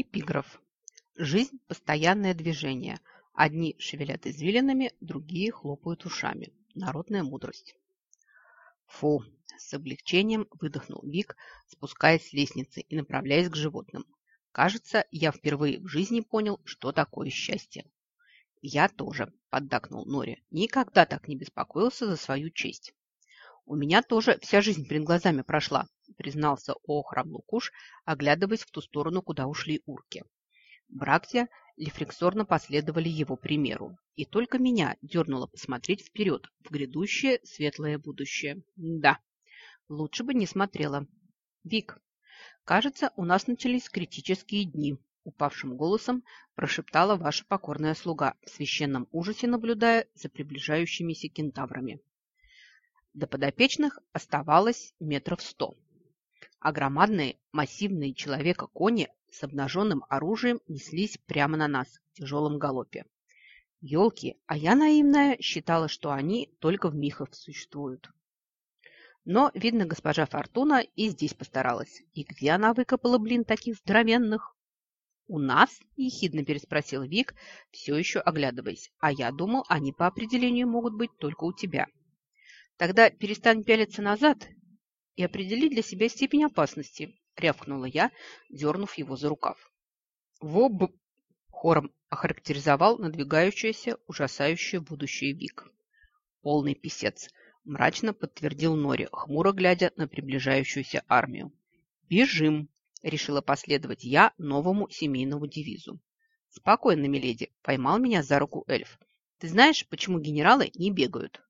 Эпиграф. Жизнь – постоянное движение. Одни шевелят извилинами, другие хлопают ушами. Народная мудрость. Фу, с облегчением выдохнул Вик, спускаясь с лестницы и направляясь к животным. Кажется, я впервые в жизни понял, что такое счастье. Я тоже, поддакнул Нори. Никогда так не беспокоился за свою честь. У меня тоже вся жизнь перед глазами прошла, признался Охрам Лукуш, оглядываясь в ту сторону, куда ушли урки. Братья рефлексорно последовали его примеру, и только меня дернуло посмотреть вперед, в грядущее светлое будущее. Да, лучше бы не смотрела. Вик, кажется, у нас начались критические дни, упавшим голосом прошептала ваша покорная слуга, в священном ужасе наблюдая за приближающимися кентаврами. До подопечных оставалось метров сто а громадные массивные человека-кони с обнаженным оружием неслись прямо на нас в тяжелом галопе. Ёлки, а я наивная считала, что они только в михах существуют. Но, видно, госпожа Фортуна и здесь постаралась. И где она выкопала, блин, таких здоровенных? «У нас?» – ехидно переспросил Вик, все еще оглядываясь. «А я думал, они по определению могут быть только у тебя». «Тогда перестань пялиться назад и определи для себя степень опасности», – рявкнула я, дернув его за рукав. «Воб!» – хором охарактеризовал надвигающееся ужасающее будущее Вик. «Полный писец», – мрачно подтвердил Нори, хмуро глядя на приближающуюся армию. «Бежим!» – решила последовать я новому семейному девизу. «Спокойно, миледи», – поймал меня за руку эльф. «Ты знаешь, почему генералы не бегают?»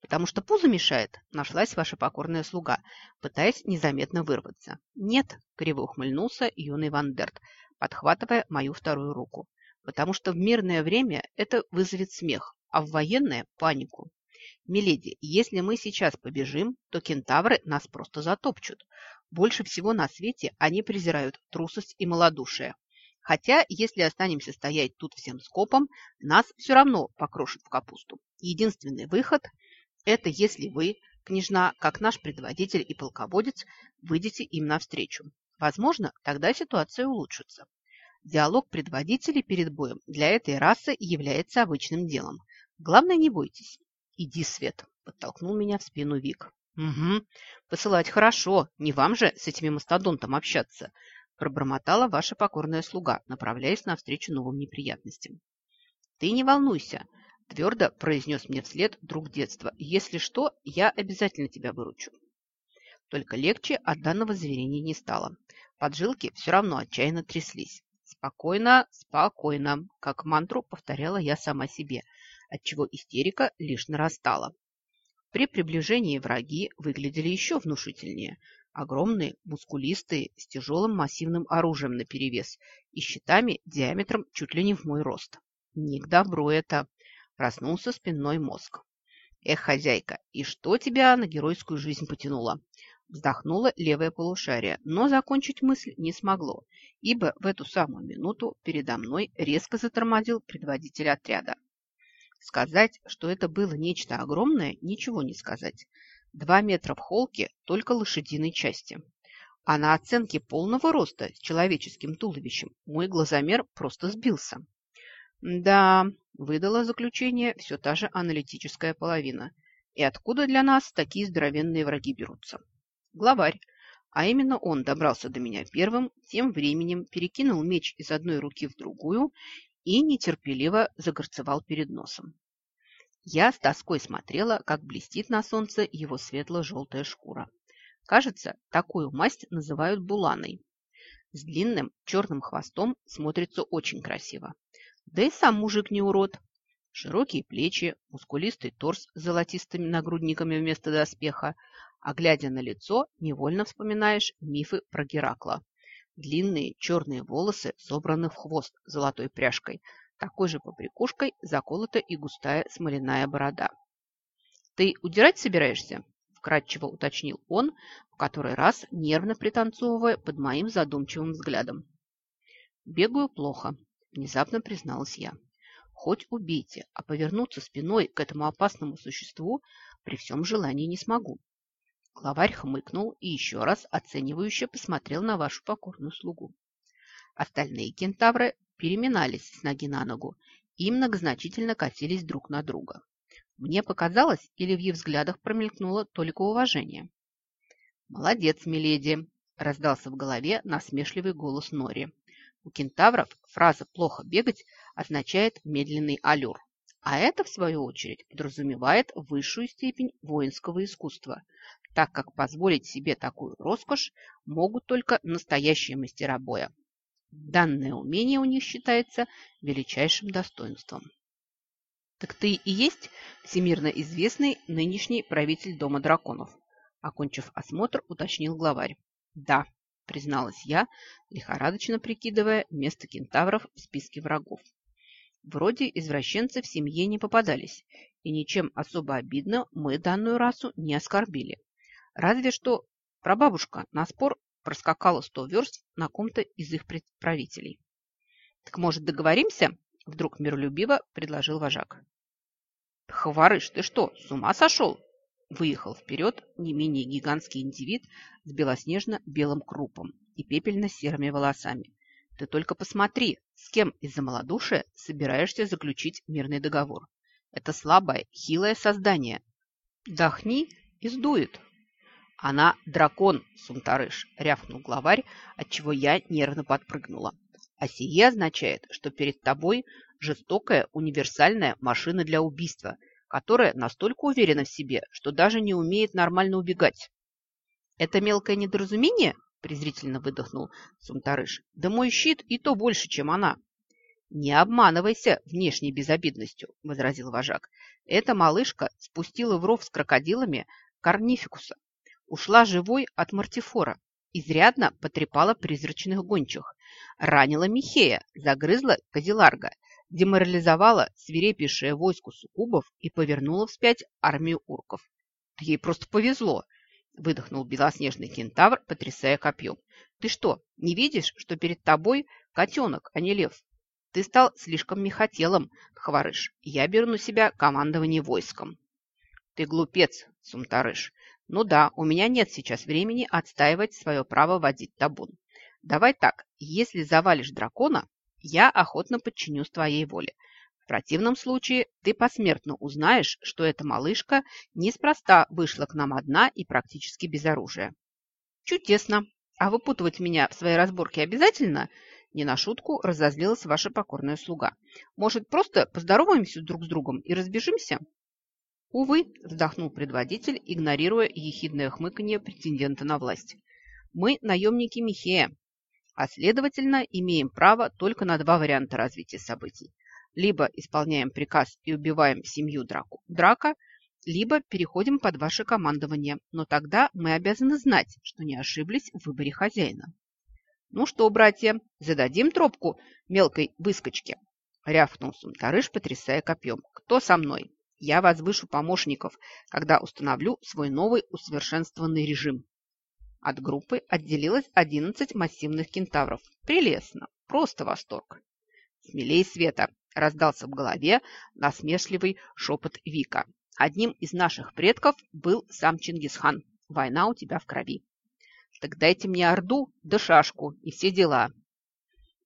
Потому что пузо мешает, нашлась ваша покорная слуга, пытаясь незаметно вырваться. Нет, криво ухмыльнулся юный Вандерт, подхватывая мою вторую руку, потому что в мирное время это вызовет смех, а в военное – панику. Миледи, если мы сейчас побежим, то кентавры нас просто затопчут. Больше всего на свете они презирают трусость и малодушие. Хотя, если останемся стоять тут всем скопом, нас все равно покрошат в капусту. Единственный выход – это если вы, княжна, как наш предводитель и полководец, выйдете им навстречу. Возможно, тогда ситуация улучшится. Диалог предводителей перед боем для этой расы является обычным делом. Главное, не бойтесь. Иди, Свет, подтолкнул меня в спину Вик. Угу, посылать хорошо, не вам же с этими мастодонтом общаться, пробормотала ваша покорная слуга, направляясь навстречу новым неприятностям. Ты не волнуйся, Твердо произнес мне вслед друг детства. Если что, я обязательно тебя выручу. Только легче от данного заверения не стало. Поджилки все равно отчаянно тряслись. Спокойно, спокойно, как мантру повторяла я сама себе, отчего истерика лишь нарастала. При приближении враги выглядели еще внушительнее. Огромные, мускулистые, с тяжелым массивным оружием наперевес и щитами диаметром чуть ли не в мой рост. Не к добру это. Проснулся спинной мозг. Эх, хозяйка, и что тебя на геройскую жизнь потянуло? Вздохнула левое полушарие, но закончить мысль не смогло, ибо в эту самую минуту передо мной резко затормозил предводитель отряда. Сказать, что это было нечто огромное, ничего не сказать. Два метра в холке только лошадиной части. А на оценке полного роста с человеческим туловищем мой глазомер просто сбился. Да, выдала заключение все та же аналитическая половина. И откуда для нас такие здоровенные враги берутся? Главарь, а именно он добрался до меня первым, тем временем перекинул меч из одной руки в другую и нетерпеливо загорцевал перед носом. Я с тоской смотрела, как блестит на солнце его светло-желтая шкура. Кажется, такую масть называют буланой. С длинным черным хвостом смотрится очень красиво. Да и сам мужик не урод. Широкие плечи, мускулистый торс с золотистыми нагрудниками вместо доспеха, а глядя на лицо, невольно вспоминаешь мифы про Геракла. Длинные черные волосы собраны в хвост золотой пряжкой, такой же побрякушкой заколота и густая смоляная борода. «Ты удирать собираешься?» – вкратчиво уточнил он, в который раз нервно пританцовывая под моим задумчивым взглядом. «Бегаю плохо», внезапно призналась я. Хоть убейте, а повернуться спиной к этому опасному существу при всем желании не смогу. Главарь хмыкнул и еще раз оценивающе посмотрел на вашу покорную слугу. Остальные кентавры переминались с ноги на ногу и многозначительно косились друг на друга. Мне показалось, или в их взглядах промелькнуло только уважение. «Молодец, миледи!» – раздался в голове насмешливый голос Нори. У кентавров фраза «плохо бегать» означает «медленный аллюр». А это, в свою очередь, подразумевает высшую степень воинского искусства, так как позволить себе такую роскошь могут только настоящие мастера боя. Данное умение у них считается величайшим достоинством. «Так ты и есть всемирно известный нынешний правитель Дома драконов?» Окончив осмотр, уточнил главарь. «Да», – призналась я, лихорадочно прикидывая место кентавров в списке врагов. Вроде извращенцы в семье не попадались, и ничем особо обидно мы данную расу не оскорбили. Разве что прабабушка на спор проскакала сто верст на ком-то из их правителей. «Так, может, договоримся?» – вдруг миролюбиво предложил вожак. «Хварыш, ты что, с ума сошел?» Выехал вперед не менее гигантский индивид с белоснежно-белым крупом и пепельно-серыми волосами. Ты только посмотри, с кем из-за малодушия собираешься заключить мирный договор. Это слабое, хилое создание. Дохни и сдует. Она дракон, Сунтарыш, рявкнул главарь, отчего я нервно подпрыгнула. А сие означает, что перед тобой жестокая универсальная машина для убийства, которая настолько уверена в себе, что даже не умеет нормально убегать. Это мелкое недоразумение? презрительно выдохнул Сунтарыш. Да мой щит и то больше, чем она. Не обманывайся внешней безобидностью, возразил вожак. Эта малышка спустила в ров с крокодилами корнификуса. Ушла живой от мартифора, изрядно потрепала призрачных гончих, ранила Михея, загрызла Козеларга деморализовала свирепейшее войско суккубов и повернула вспять армию урков. Ей просто повезло, выдохнул белоснежный кентавр, потрясая копьем. Ты что, не видишь, что перед тобой котенок, а не лев? Ты стал слишком мехотелом, Хварыш. Я беру на себя командование войском. Ты глупец, Сумтарыш. Ну да, у меня нет сейчас времени отстаивать свое право водить табун. Давай так, если завалишь дракона, я охотно подчинюсь твоей воле. В противном случае ты посмертно узнаешь, что эта малышка неспроста вышла к нам одна и практически без оружия. Чудесно. А выпутывать меня в свои разборки обязательно? Не на шутку разозлилась ваша покорная слуга. Может, просто поздороваемся друг с другом и разбежимся? Увы, вздохнул предводитель, игнорируя ехидное хмыканье претендента на власть. Мы наемники Михея, а следовательно имеем право только на два варианта развития событий. Либо исполняем приказ и убиваем семью драку, драка, либо переходим под ваше командование, но тогда мы обязаны знать, что не ошиблись в выборе хозяина. «Ну что, братья, зададим тропку мелкой выскочке?» рявкнул Сунтарыш, потрясая копьем. «Кто со мной? Я возвышу помощников, когда установлю свой новый усовершенствованный режим». От группы отделилось 11 массивных кентавров. Прелестно, просто восторг. «Смелей, Света!» – раздался в голове насмешливый шепот Вика. «Одним из наших предков был сам Чингисхан. Война у тебя в крови. Так дайте мне орду да шашку и все дела.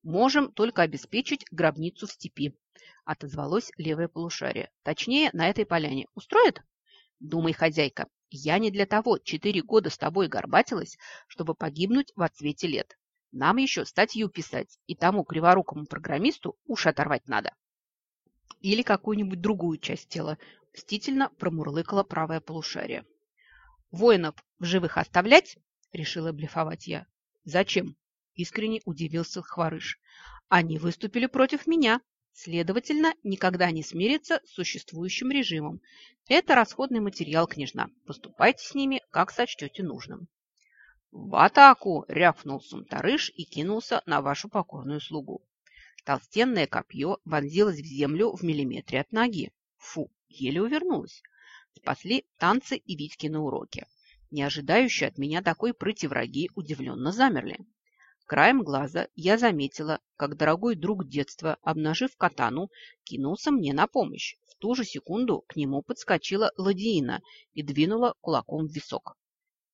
Можем только обеспечить гробницу в степи, отозвалось левое полушарие. Точнее, на этой поляне. Устроит? Думай, хозяйка, я не для того четыре года с тобой горбатилась, чтобы погибнуть в отсвете лет. Нам еще статью писать, и тому криворукому программисту уши оторвать надо. Или какую-нибудь другую часть тела, мстительно промурлыкала правое полушарие. Воинов в живых оставлять? Решила блефовать я. Зачем? Искренне удивился Хварыш. Они выступили против меня. Следовательно, никогда не смириться с существующим режимом. Это расходный материал, княжна. Поступайте с ними, как сочтете нужным. В атаку! рявкнул Сумтарыш и кинулся на вашу покорную слугу. Толстенное копье вонзилось в землю в миллиметре от ноги. Фу, еле увернулась. Спасли танцы и Витьки на уроке. Не ожидающие от меня такой прыти враги удивленно замерли. Краем глаза я заметила, как дорогой друг детства, обнажив катану, кинулся мне на помощь. В ту же секунду к нему подскочила ладиина и двинула кулаком в висок.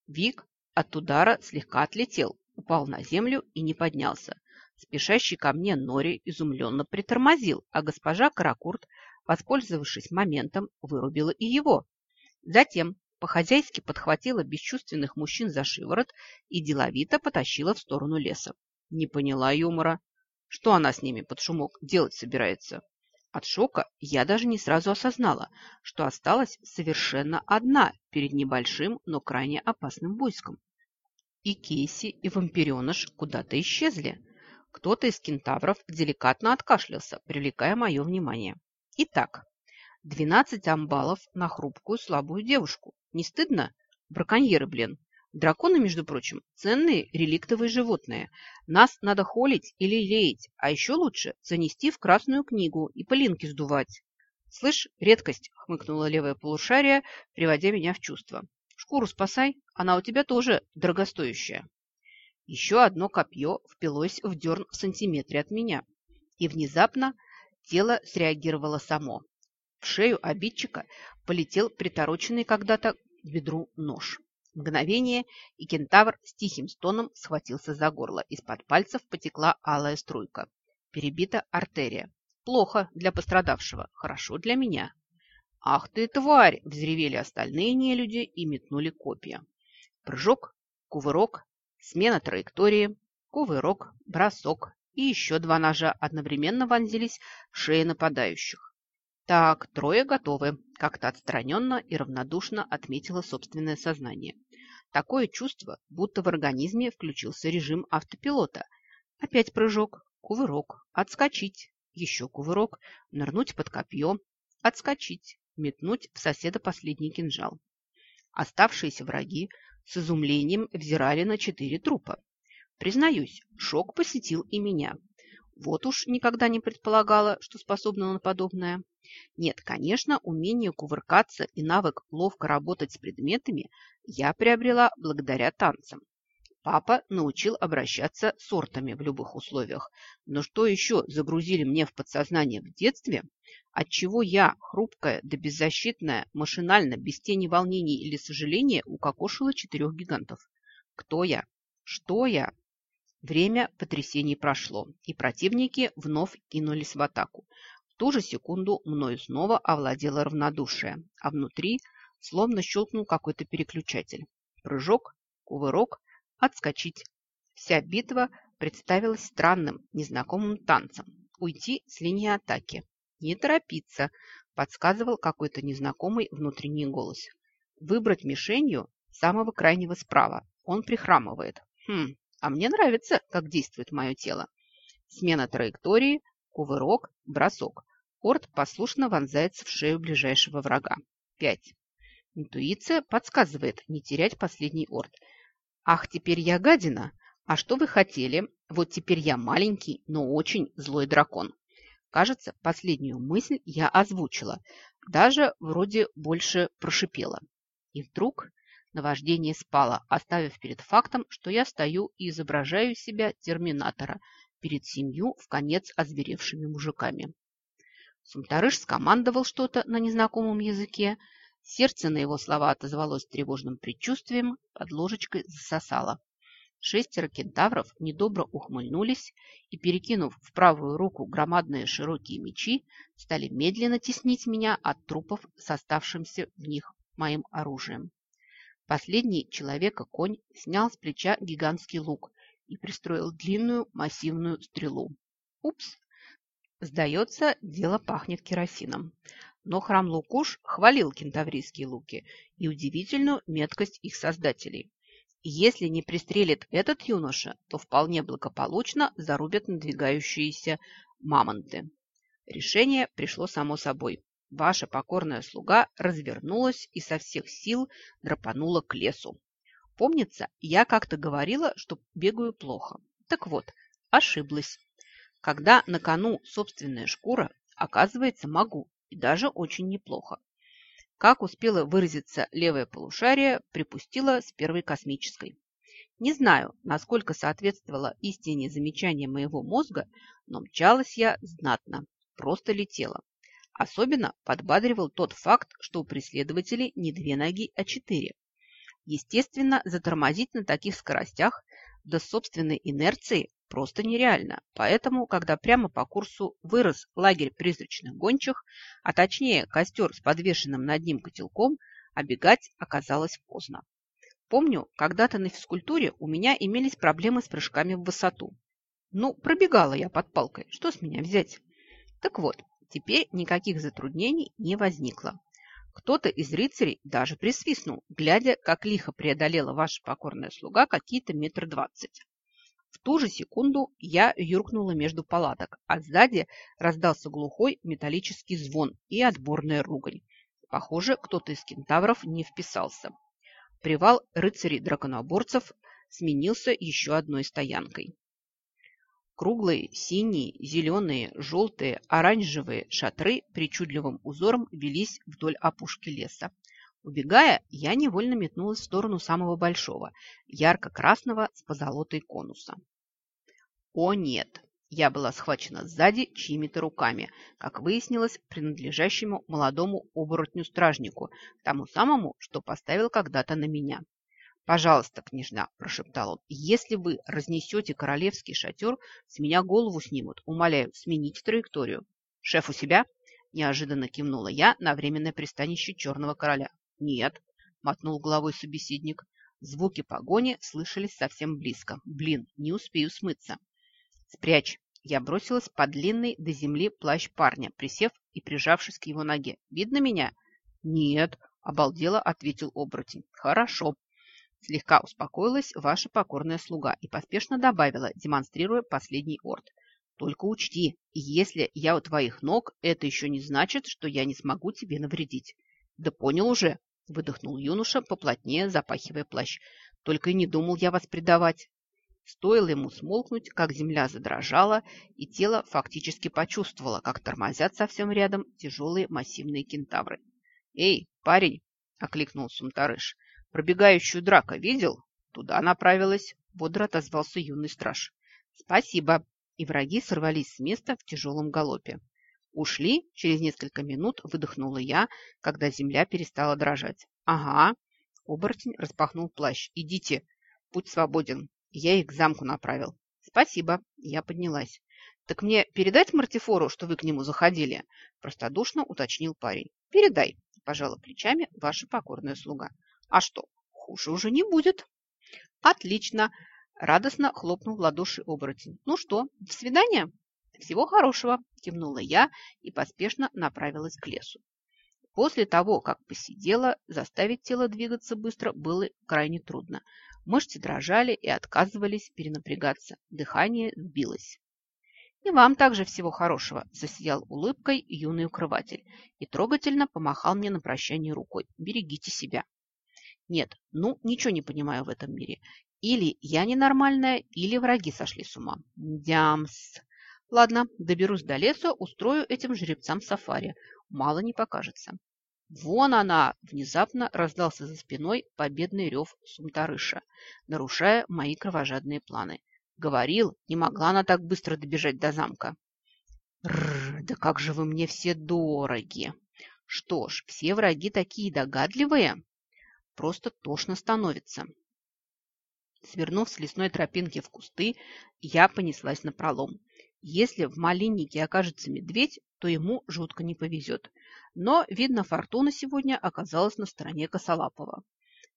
Вик от удара слегка отлетел, упал на землю и не поднялся. Спешащий ко мне Нори изумленно притормозил, а госпожа Каракурт, воспользовавшись моментом, вырубила и его. Затем по-хозяйски подхватила бесчувственных мужчин за шиворот и деловито потащила в сторону леса. Не поняла юмора. Что она с ними под шумок делать собирается? От шока я даже не сразу осознала, что осталась совершенно одна перед небольшим, но крайне опасным войском. И Кейси, и вампиреныш куда-то исчезли. Кто-то из кентавров деликатно откашлялся, привлекая мое внимание. Итак, двенадцать амбалов на хрупкую слабую девушку. Не стыдно? Браконьеры, блин. Драконы, между прочим, ценные реликтовые животные. Нас надо холить или леять, а еще лучше занести в Красную книгу и пылинки сдувать. «Слышь, редкость!» – хмыкнула левая полушария, приводя меня в чувство. «Шкуру спасай, она у тебя тоже дорогостоящая». Еще одно копье впилось в дерн в сантиметре от меня, и внезапно тело среагировало само. В шею обидчика полетел притороченный когда-то бедру нож. Мгновение, и кентавр с тихим стоном схватился за горло. Из-под пальцев потекла алая струйка. Перебита артерия. Плохо для пострадавшего, хорошо для меня. «Ах ты, тварь!» – взревели остальные нелюди и метнули копья. Прыжок, кувырок, смена траектории, кувырок, бросок и еще два ножа одновременно вонзились в шеи нападающих. Так, трое готовы, как-то отстраненно и равнодушно отметило собственное сознание. Такое чувство, будто в организме включился режим автопилота. Опять прыжок, кувырок, отскочить, еще кувырок, нырнуть под копье, отскочить, метнуть в соседа последний кинжал. Оставшиеся враги с изумлением взирали на четыре трупа. Признаюсь, шок посетил и меня. Вот уж никогда не предполагала, что способна на подобное. Нет, конечно, умение кувыркаться и навык ловко работать с предметами я приобрела благодаря танцам. Папа научил обращаться сортами в любых условиях. Но что еще загрузили мне в подсознание в детстве, отчего я, хрупкая да беззащитная, машинально, без тени волнений или сожаления, укокошила четырех гигантов? Кто я? Что я? Время потрясений прошло, и противники вновь кинулись в атаку ту же секунду мною снова овладело равнодушие, а внутри словно щелкнул какой-то переключатель. Прыжок, кувырок, отскочить. Вся битва представилась странным, незнакомым танцем. Уйти с линии атаки. Не торопиться, подсказывал какой-то незнакомый внутренний голос. Выбрать мишенью самого крайнего справа. Он прихрамывает. Хм, а мне нравится, как действует мое тело. Смена траектории, кувырок, бросок. Орд послушно вонзается в шею ближайшего врага. 5. Интуиция подсказывает не терять последний орд. Ах, теперь я гадина. А что вы хотели? Вот теперь я маленький, но очень злой дракон. Кажется, последнюю мысль я озвучила. Даже вроде больше прошипела. И вдруг наваждение спало, оставив перед фактом, что я стою и изображаю себя терминатора перед семью в конец озверевшими мужиками. Сумтарыш скомандовал что-то на незнакомом языке. Сердце на его слова отозвалось тревожным предчувствием, под ложечкой засосало. Шестеро кентавров недобро ухмыльнулись и, перекинув в правую руку громадные широкие мечи, стали медленно теснить меня от трупов с оставшимся в них моим оружием. Последний человека-конь снял с плеча гигантский лук и пристроил длинную массивную стрелу. Упс! Сдается, дело пахнет керосином. Но храм Лукуш хвалил кентаврийские луки и удивительную меткость их создателей. Если не пристрелит этот юноша, то вполне благополучно зарубят надвигающиеся мамонты. Решение пришло само собой. Ваша покорная слуга развернулась и со всех сил драпанула к лесу. Помнится, я как-то говорила, что бегаю плохо. Так вот, ошиблась. Когда на кону собственная шкура, оказывается, могу, и даже очень неплохо. Как успела выразиться левое полушарие, припустила с первой космической. Не знаю, насколько соответствовало истине замечания моего мозга, но мчалась я знатно, просто летела. Особенно подбадривал тот факт, что у преследователей не две ноги, а четыре. Естественно, затормозить на таких скоростях, да собственной инерции просто нереально. Поэтому, когда прямо по курсу вырос лагерь призрачных гончих, а точнее костер с подвешенным над ним котелком, обегать оказалось поздно. Помню, когда-то на физкультуре у меня имелись проблемы с прыжками в высоту. Ну, пробегала я под палкой, что с меня взять? Так вот, теперь никаких затруднений не возникло. Кто-то из рыцарей даже присвистнул, глядя, как лихо преодолела ваша покорная слуга какие-то метр двадцать. В ту же секунду я юркнула между палаток, а сзади раздался глухой металлический звон и отборная ругань. Похоже, кто-то из кентавров не вписался. Привал рыцарей-драконоборцев сменился еще одной стоянкой. Круглые, синие, зеленые, желтые, оранжевые шатры причудливым узором велись вдоль опушки леса. Убегая, я невольно метнулась в сторону самого большого, ярко-красного с позолотой конуса. О нет! Я была схвачена сзади чьими-то руками, как выяснилось, принадлежащему молодому оборотню-стражнику, тому самому, что поставил когда-то на меня. «Пожалуйста, княжна», – прошептал он, – «если вы разнесете королевский шатер, с меня голову снимут. Умоляю, смените траекторию». «Шеф у себя?» – неожиданно кивнула я на временное пристанище Черного Короля. «Нет», – мотнул головой собеседник. Звуки погони слышались совсем близко. «Блин, не успею смыться». «Спрячь!» Я бросилась под длинный до земли плащ парня, присев и прижавшись к его ноге. «Видно меня?» «Нет», – обалдело ответил оборотень. «Хорошо». Слегка успокоилась ваша покорная слуга и поспешно добавила, демонстрируя последний орд. Только учти, если я у твоих ног, это еще не значит, что я не смогу тебе навредить. Да понял уже, выдохнул юноша, поплотнее запахивая плащ. Только и не думал я вас предавать. Стоило ему смолкнуть, как земля задрожала, и тело фактически почувствовало, как тормозят совсем рядом тяжелые массивные кентавры. «Эй, парень!» – окликнул Сумтарыш. Пробегающую драка видел? Туда направилась. Бодро отозвался юный страж. Спасибо. И враги сорвались с места в тяжелом галопе. Ушли, через несколько минут выдохнула я, когда земля перестала дрожать. Ага. Оборотень распахнул плащ. Идите, путь свободен. Я их к замку направил. Спасибо. Я поднялась. Так мне передать Мартифору, что вы к нему заходили? Простодушно уточнил парень. Передай, пожала плечами ваша покорная слуга. А что, хуже уже не будет. Отлично, радостно хлопнул в ладоши оборотень. Ну что, до свидания? Всего хорошего, кивнула я и поспешно направилась к лесу. После того, как посидела, заставить тело двигаться быстро было крайне трудно. Мышцы дрожали и отказывались перенапрягаться. Дыхание сбилось. «И вам также всего хорошего», – засиял улыбкой юный укрыватель и трогательно помахал мне на прощание рукой. «Берегите себя». Нет, ну, ничего не понимаю в этом мире. Или я ненормальная, или враги сошли с ума. Дямс. Ладно, доберусь до леса, устрою этим жеребцам сафари. Мало не покажется. Вон она! Внезапно раздался за спиной победный рев Сумтарыша, нарушая мои кровожадные планы. Говорил, не могла она так быстро добежать до замка. Рр, да как же вы мне все дороги! Что ж, все враги такие догадливые. Просто тошно становится. Свернув с лесной тропинки в кусты, я понеслась на пролом. Если в малиннике окажется медведь, то ему жутко не повезет. Но, видно, фортуна сегодня оказалась на стороне Косолапова.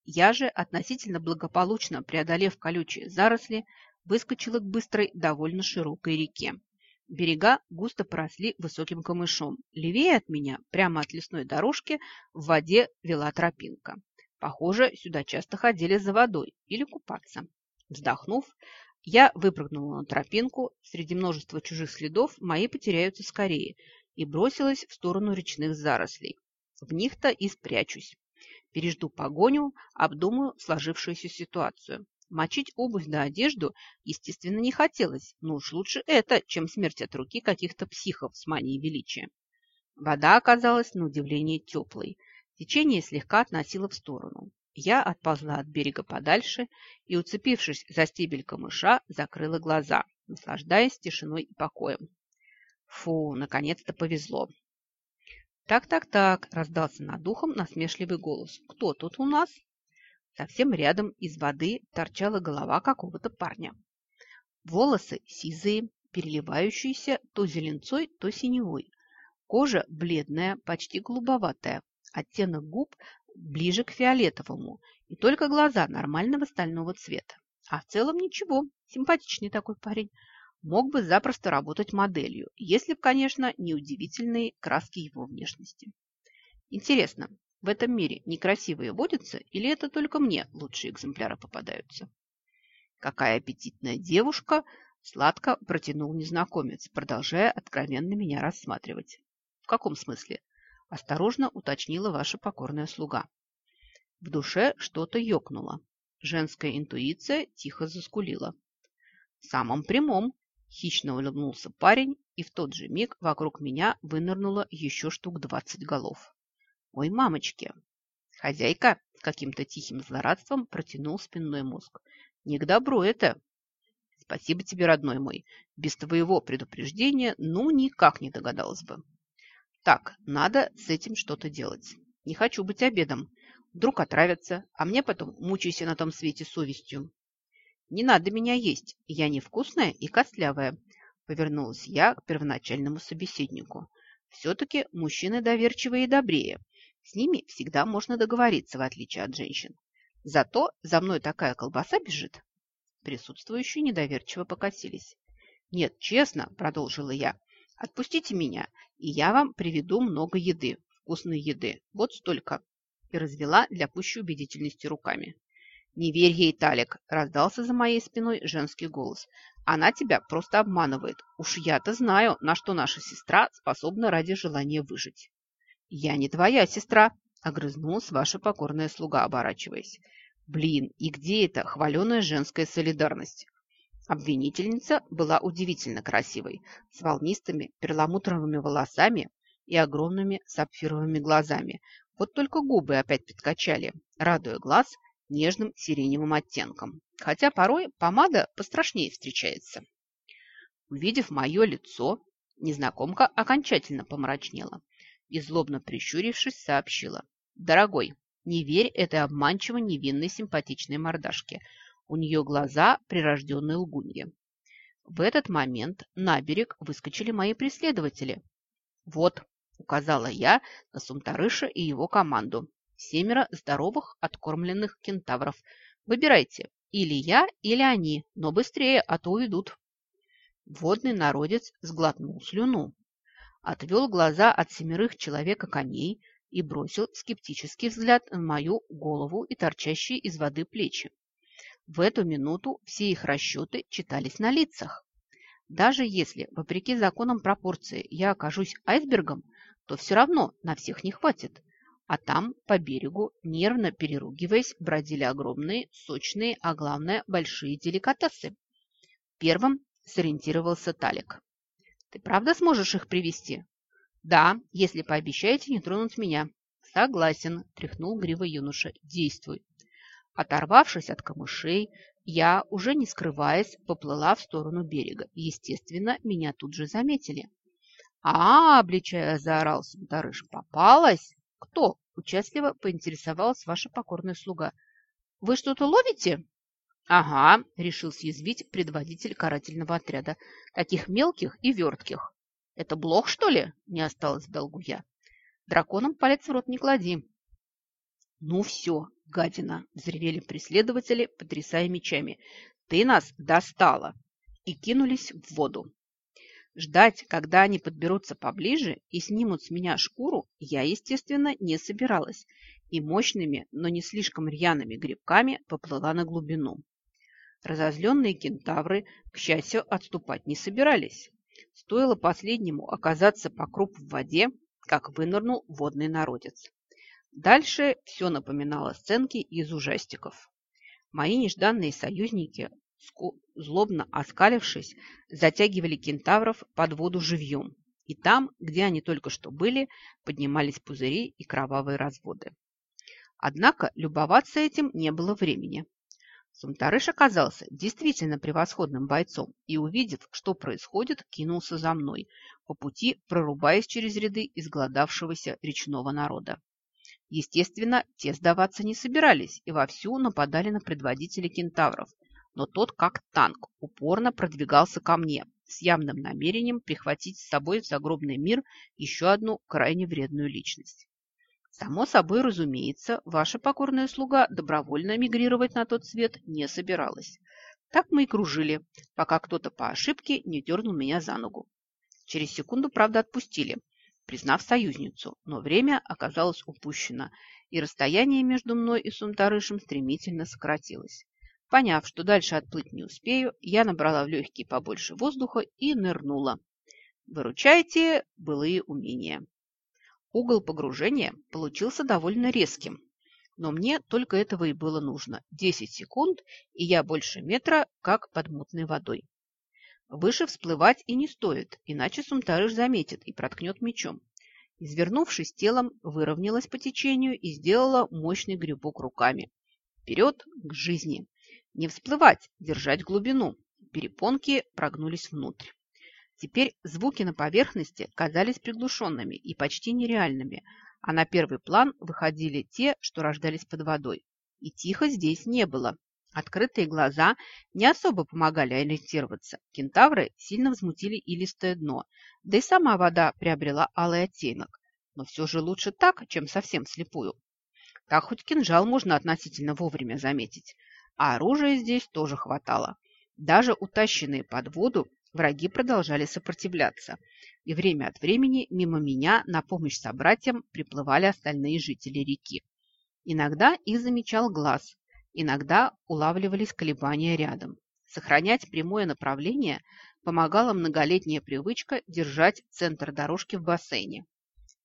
Я же, относительно благополучно преодолев колючие заросли, выскочила к быстрой, довольно широкой реке. Берега густо поросли высоким камышом. Левее от меня, прямо от лесной дорожки, в воде вела тропинка. Похоже, сюда часто ходили за водой или купаться. Вздохнув, я выпрыгнула на тропинку. Среди множества чужих следов мои потеряются скорее и бросилась в сторону речных зарослей. В них-то и спрячусь. Пережду погоню, обдумаю сложившуюся ситуацию. Мочить обувь да одежду, естественно, не хотелось, но уж лучше это, чем смерть от руки каких-то психов с манией величия. Вода оказалась на удивление теплой – Течение слегка относило в сторону. Я отползла от берега подальше и, уцепившись за стебель камыша, закрыла глаза, наслаждаясь тишиной и покоем. Фу, наконец-то повезло. «Так-так-так», – раздался над ухом насмешливый голос. «Кто тут у нас?» Совсем рядом из воды торчала голова какого-то парня. Волосы сизые, переливающиеся то зеленцой, то синевой. Кожа бледная, почти голубоватая. Оттенок губ ближе к фиолетовому. И только глаза нормального стального цвета. А в целом ничего, симпатичный такой парень. Мог бы запросто работать моделью, если б, конечно, не удивительные краски его внешности. Интересно, в этом мире некрасивые водятся или это только мне лучшие экземпляры попадаются? Какая аппетитная девушка! Сладко протянул незнакомец, продолжая откровенно меня рассматривать. В каком смысле? Осторожно уточнила ваша покорная слуга. В душе что-то ёкнуло. Женская интуиция тихо заскулила. В самом прямом хищно улыбнулся парень, и в тот же миг вокруг меня вынырнуло еще штук двадцать голов. Ой, мамочки! Хозяйка с каким-то тихим злорадством протянул спинной мозг. Не к добру это. Спасибо тебе, родной мой. Без твоего предупреждения ну никак не догадалась бы. Так, надо с этим что-то делать. Не хочу быть обедом. Вдруг отравятся, а мне потом мучайся на том свете совестью. Не надо меня есть, я невкусная и костлявая. Повернулась я к первоначальному собеседнику. Все-таки мужчины доверчивые и добрее. С ними всегда можно договориться, в отличие от женщин. Зато за мной такая колбаса бежит. Присутствующие недоверчиво покосились. «Нет, честно», – продолжила я, – «отпустите меня, и я вам приведу много еды, вкусной еды. Вот столько и развела для пущей убедительности руками. «Не верь ей, Талик!» – раздался за моей спиной женский голос. «Она тебя просто обманывает. Уж я-то знаю, на что наша сестра способна ради желания выжить». «Я не твоя сестра!» – огрызнулась ваша покорная слуга, оборачиваясь. «Блин, и где эта хваленая женская солидарность?» Обвинительница была удивительно красивой, с волнистыми перламутровыми волосами и огромными сапфировыми глазами, вот только губы опять подкачали, радуя глаз нежным сиреневым оттенком. Хотя порой помада пострашнее встречается. Увидев мое лицо, незнакомка окончательно помрачнела и, злобно прищурившись, сообщила. «Дорогой, не верь этой обманчиво невинной симпатичной мордашке. У нее глаза прирожденные лгуньи». В этот момент на берег выскочили мои преследователи. Вот, указала я на Сумтарыша и его команду. Семеро здоровых откормленных кентавров. Выбирайте, или я, или они, но быстрее, а то уйдут. Водный народец сглотнул слюну, отвел глаза от семерых человека коней и бросил скептический взгляд на мою голову и торчащие из воды плечи. В эту минуту все их расчеты читались на лицах. Даже если, вопреки законам пропорции, я окажусь айсбергом, то все равно на всех не хватит. А там, по берегу, нервно переругиваясь, бродили огромные, сочные, а главное, большие деликатесы. Первым сориентировался Талик. «Ты правда сможешь их привести? «Да, если пообещаете не тронуть меня». «Согласен», – тряхнул грива юноша. «Действуй». Оторвавшись от камышей, я, уже не скрываясь, поплыла в сторону берега. Естественно, меня тут же заметили. «А, — обличая, заорал Сумтарыш, — попалась? Кто?» — участливо поинтересовалась ваша покорная слуга. «Вы что-то ловите?» «Ага», — решил съязвить предводитель карательного отряда. «Таких мелких и вертких». «Это блох, что ли?» — не осталось в долгу я. «Драконам палец в рот не клади». «Ну все, гадина!» — взревели преследователи, потрясая мечами. «Ты нас достала!» и кинулись в воду. Ждать, когда они подберутся поближе и снимут с меня шкуру, я, естественно, не собиралась и мощными, но не слишком рьяными грибками поплыла на глубину. Разозленные кентавры, к счастью, отступать не собирались. Стоило последнему оказаться по круп в воде, как вынырнул водный народец. Дальше все напоминало сценки из ужастиков. Мои нежданные союзники злобно оскалившись, затягивали кентавров под воду живьем. И там, где они только что были, поднимались пузыри и кровавые разводы. Однако любоваться этим не было времени. Сумтарыш оказался действительно превосходным бойцом и, увидев, что происходит, кинулся за мной, по пути прорубаясь через ряды изгладавшегося речного народа. Естественно, те сдаваться не собирались и вовсю нападали на предводителей кентавров, но тот, как танк, упорно продвигался ко мне с явным намерением прихватить с собой в загробный мир еще одну крайне вредную личность. Само собой, разумеется, ваша покорная слуга добровольно мигрировать на тот свет не собиралась. Так мы и кружили, пока кто-то по ошибке не дернул меня за ногу. Через секунду, правда, отпустили, признав союзницу, но время оказалось упущено, и расстояние между мной и Сунтарышем стремительно сократилось. Поняв, что дальше отплыть не успею, я набрала в легкие побольше воздуха и нырнула. Выручайте былые умения. Угол погружения получился довольно резким, но мне только этого и было нужно. 10 секунд, и я больше метра, как под мутной водой. Выше всплывать и не стоит, иначе Сумтарыш заметит и проткнет мечом. Извернувшись телом, выровнялась по течению и сделала мощный грибок руками. Вперед к жизни. Не всплывать, держать глубину. Перепонки прогнулись внутрь. Теперь звуки на поверхности казались приглушенными и почти нереальными, а на первый план выходили те, что рождались под водой. И тихо здесь не было. Открытые глаза не особо помогали ориентироваться. Кентавры сильно взмутили илистое дно, да и сама вода приобрела алый оттенок. Но все же лучше так, чем совсем слепую. Так хоть кинжал можно относительно вовремя заметить. А оружия здесь тоже хватало. Даже утащенные под воду Враги продолжали сопротивляться, и время от времени мимо меня на помощь собратьям приплывали остальные жители реки. Иногда их замечал глаз, иногда улавливались колебания рядом. Сохранять прямое направление помогала многолетняя привычка держать центр дорожки в бассейне.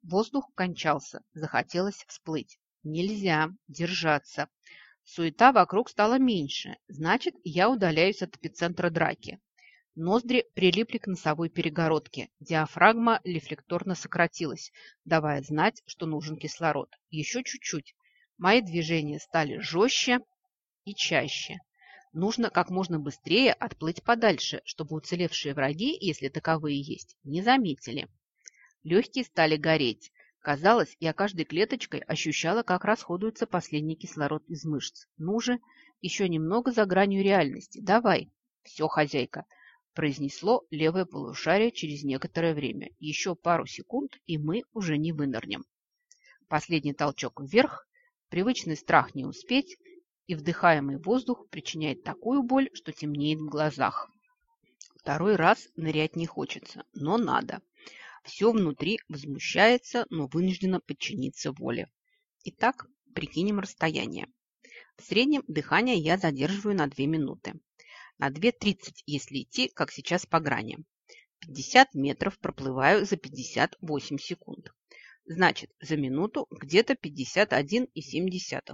Воздух кончался, захотелось всплыть. Нельзя держаться. Суета вокруг стала меньше, значит, я удаляюсь от эпицентра драки. Ноздри прилипли к носовой перегородке. Диафрагма рефлекторно сократилась, давая знать, что нужен кислород. Еще чуть-чуть. Мои движения стали жестче и чаще. Нужно как можно быстрее отплыть подальше, чтобы уцелевшие враги, если таковые есть, не заметили. Легкие стали гореть. Казалось, я каждой клеточкой ощущала, как расходуется последний кислород из мышц. Ну же, еще немного за гранью реальности. Давай. Все, хозяйка произнесло левое полушарие через некоторое время. Еще пару секунд, и мы уже не вынырнем. Последний толчок вверх, привычный страх не успеть, и вдыхаемый воздух причиняет такую боль, что темнеет в глазах. Второй раз нырять не хочется, но надо. Все внутри возмущается, но вынуждено подчиниться воле. Итак, прикинем расстояние. В среднем дыхание я задерживаю на 2 минуты на 2.30, если идти, как сейчас по грани. 50 метров проплываю за 58 секунд. Значит, за минуту где-то 51,7.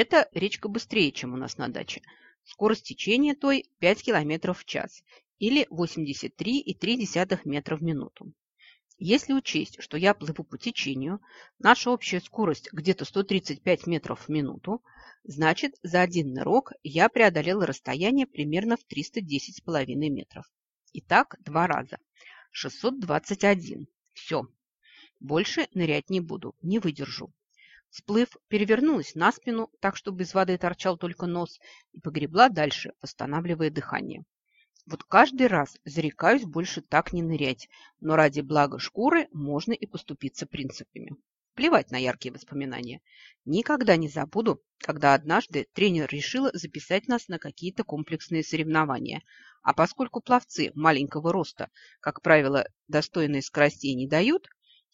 Это речка быстрее, чем у нас на даче. Скорость течения той 5 км в час или 83,3 метра в минуту. Если учесть, что я плыву по течению, наша общая скорость где-то 135 метров в минуту, значит, за один нырок я преодолела расстояние примерно в 310,5 метров. Итак, два раза. 621. Все. Больше нырять не буду, не выдержу. Сплыв, перевернулась на спину, так что без воды торчал только нос, и погребла дальше, восстанавливая дыхание. Вот каждый раз зарекаюсь больше так не нырять, но ради блага шкуры можно и поступиться принципами. Плевать на яркие воспоминания. Никогда не забуду, когда однажды тренер решила записать нас на какие-то комплексные соревнования. А поскольку пловцы маленького роста, как правило, достойные скоростей не дают,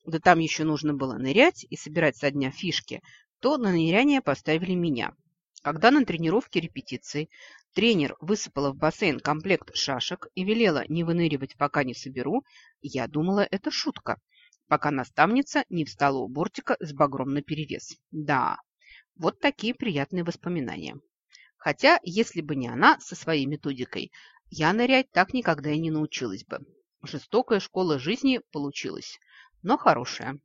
да там еще нужно было нырять и собирать со дня фишки, то на ныряние поставили меня. Когда на тренировке репетиции Тренер высыпала в бассейн комплект шашек и велела не выныривать, пока не соберу. Я думала, это шутка, пока наставница не встала у бортика с багром наперевес. Да, вот такие приятные воспоминания. Хотя, если бы не она со своей методикой, я нырять так никогда и не научилась бы. Жестокая школа жизни получилась, но хорошая.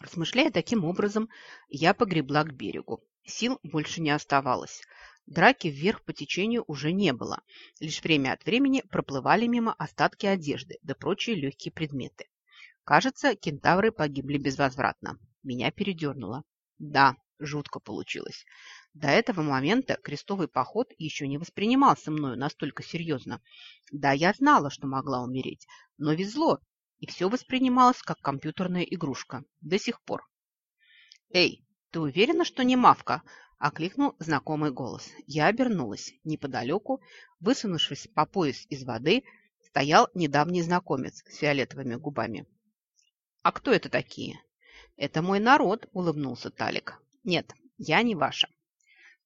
Размышляя таким образом, я погребла к берегу. Сил больше не оставалось. Драки вверх по течению уже не было. Лишь время от времени проплывали мимо остатки одежды да прочие легкие предметы. Кажется, кентавры погибли безвозвратно. Меня передернуло. Да, жутко получилось. До этого момента крестовый поход еще не воспринимался мною настолько серьезно. Да, я знала, что могла умереть, но везло, и все воспринималось как компьютерная игрушка. До сих пор. «Эй, ты уверена, что не мавка?» – окликнул знакомый голос. Я обернулась. Неподалеку, высунувшись по пояс из воды, стоял недавний знакомец с фиолетовыми губами. «А кто это такие?» «Это мой народ», – улыбнулся Талик. «Нет, я не ваша».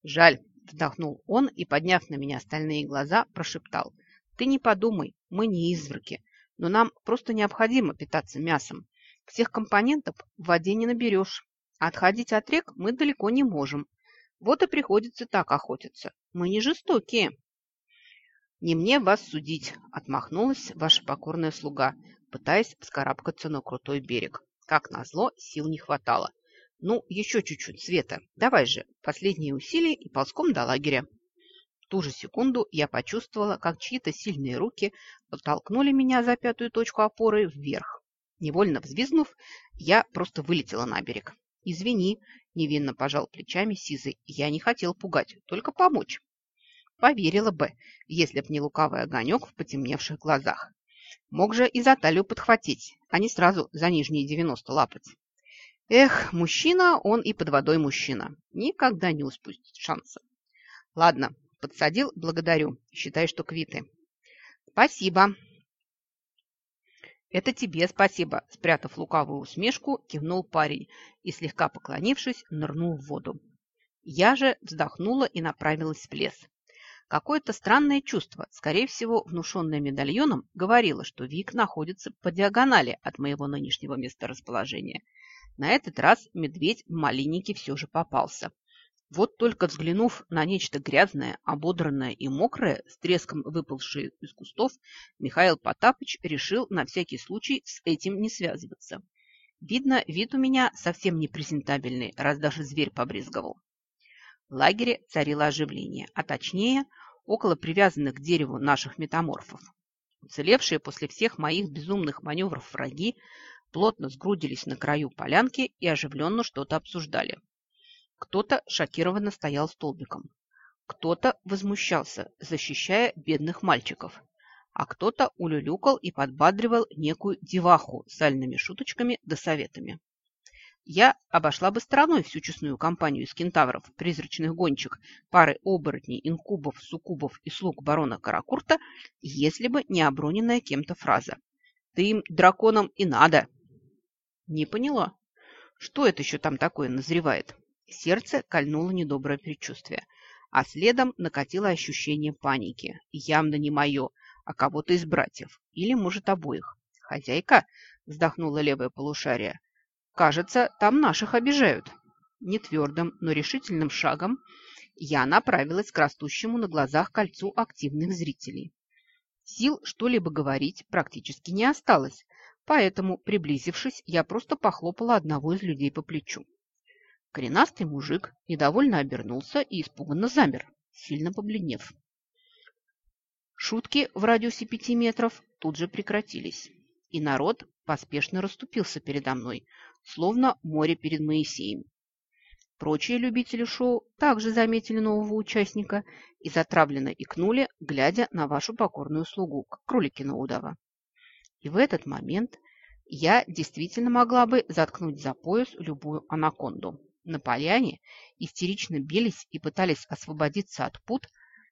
«Жаль», – вздохнул он и, подняв на меня остальные глаза, прошептал. «Ты не подумай, мы не изверги, но нам просто необходимо питаться мясом. Всех компонентов в воде не наберешь, отходить от рек мы далеко не можем. Вот и приходится так охотиться. Мы не жестокие». «Не мне вас судить», – отмахнулась ваша покорная слуга, пытаясь вскарабкаться на крутой берег. Как назло, сил не хватало. Ну, еще чуть-чуть, Света. Давай же, последние усилия и ползком до лагеря. Ту же секунду я почувствовала, как чьи-то сильные руки подтолкнули меня за пятую точку опоры вверх. Невольно взвизгнув, я просто вылетела на берег. «Извини», – невинно пожал плечами Сизый, – «я не хотел пугать, только помочь». Поверила бы, если б не лукавый огонек в потемневших глазах. Мог же и за талию подхватить, а не сразу за нижние 90 лапать. Эх, мужчина, он и под водой мужчина. Никогда не успустит шанса. Ладно, подсадил, благодарю. Считай, что квиты. Спасибо. Это тебе спасибо, спрятав лукавую усмешку, кивнул парень и, слегка поклонившись, нырнул в воду. Я же вздохнула и направилась в лес. Какое-то странное чувство, скорее всего, внушенное медальоном, говорило, что Вик находится по диагонали от моего нынешнего месторасположения. На этот раз медведь в малиннике все же попался. Вот только взглянув на нечто грязное, ободранное и мокрое, с треском выпавшее из кустов, Михаил Потапыч решил на всякий случай с этим не связываться. Видно, вид у меня совсем не презентабельный, раз даже зверь побрезговал. В лагере царило оживление, а точнее, около привязанных к дереву наших метаморфов. Уцелевшие после всех моих безумных маневров враги плотно сгрудились на краю полянки и оживленно что-то обсуждали. Кто-то шокированно стоял столбиком, кто-то возмущался, защищая бедных мальчиков, а кто-то улюлюкал и подбадривал некую деваху сальными шуточками да советами. Я обошла бы стороной всю честную компанию из кентавров, призрачных гонщик, пары оборотней, инкубов, суккубов и слуг барона Каракурта, если бы не оброненная кем-то фраза. «Ты им, драконам, и надо!» Не поняла. Что это еще там такое назревает? Сердце кольнуло недоброе предчувствие, а следом накатило ощущение паники. Явно не мое, а кого-то из братьев. Или, может, обоих. «Хозяйка?» – вздохнула левое полушарие. Кажется, там наших обижают. Нетвердым, но решительным шагом я направилась к растущему на глазах кольцу активных зрителей. Сил что-либо говорить практически не осталось, поэтому, приблизившись, я просто похлопала одного из людей по плечу. Коренастый мужик недовольно обернулся и испуганно замер, сильно побледнев. Шутки в радиусе пяти метров тут же прекратились, и народ поспешно расступился передо мной, словно море перед Моисеем. Прочие любители шоу также заметили нового участника и затравленно икнули, глядя на вашу покорную слугу, как кролики на удава. И в этот момент я действительно могла бы заткнуть за пояс любую анаконду. На поляне истерично бились и пытались освободиться от пут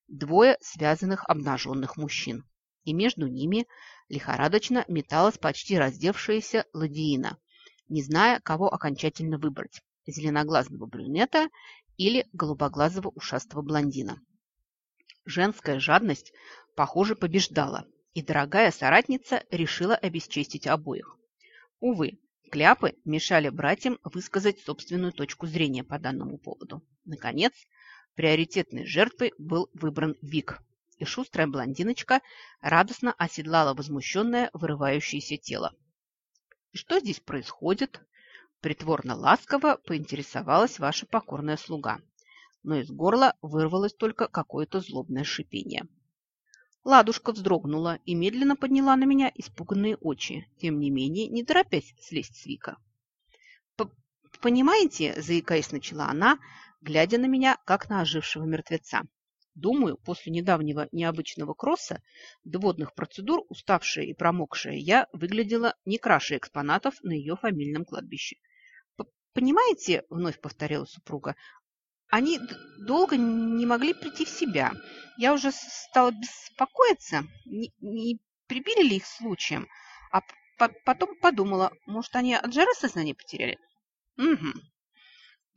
двое связанных обнаженных мужчин. И между ними лихорадочно металась почти раздевшаяся ладиина, не зная, кого окончательно выбрать – зеленоглазого брюнета или голубоглазого ушастого блондина. Женская жадность, похоже, побеждала, и дорогая соратница решила обесчестить обоих. Увы, кляпы мешали братьям высказать собственную точку зрения по данному поводу. Наконец, приоритетной жертвой был выбран Вик, и шустрая блондиночка радостно оседлала возмущенное вырывающееся тело. Что здесь происходит? Притворно ласково поинтересовалась ваша покорная слуга. Но из горла вырвалось только какое-то злобное шипение. Ладушка вздрогнула и медленно подняла на меня испуганные очи, тем не менее не торопясь слезть с Вика. «Понимаете, – заикаясь начала она, глядя на меня, как на ожившего мертвеца. Думаю, после недавнего необычного кросса, доводных процедур, уставшая и промокшая, я выглядела не краше экспонатов на ее фамильном кладбище. «Понимаете, — вновь повторила супруга, — они долго не могли прийти в себя. Я уже стала беспокоиться, не, не прибили ли их случаем, а по потом подумала, может, они от жары сознание потеряли? Угу.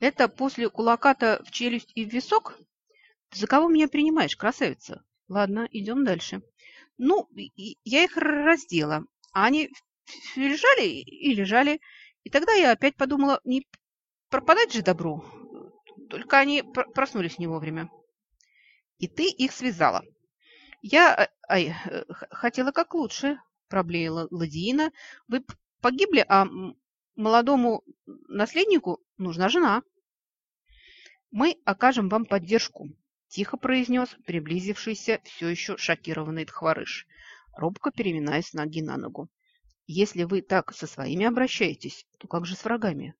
Это после кулаката в челюсть и в висок? Ты за кого меня принимаешь, красавица? Ладно, идем дальше. Ну, я их раздела, а они лежали и лежали. И тогда я опять подумала, не пропадать же добру. Только они проснулись не вовремя. И ты их связала. Я ай, э, хотела как лучше, проблеяла Ладиина. Вы погибли, а молодому наследнику нужна жена. Мы окажем вам поддержку, тихо произнес приблизившийся все еще шокированный Тхварыш, робко переминаясь ноги на ногу. Если вы так со своими обращаетесь, то как же с врагами?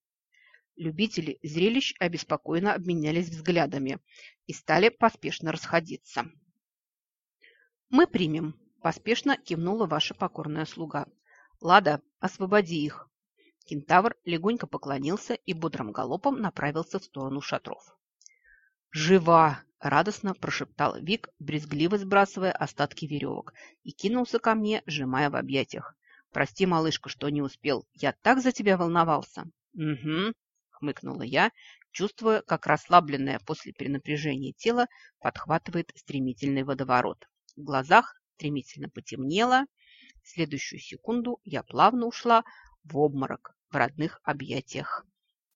Любители зрелищ обеспокоенно обменялись взглядами и стали поспешно расходиться. «Мы примем», – поспешно кивнула ваша покорная слуга. «Лада, освободи их». Кентавр легонько поклонился и бодрым галопом направился в сторону шатров. «Жива!» – радостно прошептал Вик, брезгливо сбрасывая остатки веревок, и кинулся ко мне, сжимая в объятиях. «Прости, малышка, что не успел. Я так за тебя волновался!» «Угу», – хмыкнула я, чувствуя, как расслабленное после перенапряжения тело подхватывает стремительный водоворот. В глазах стремительно потемнело. В следующую секунду я плавно ушла в обморок в родных объятиях.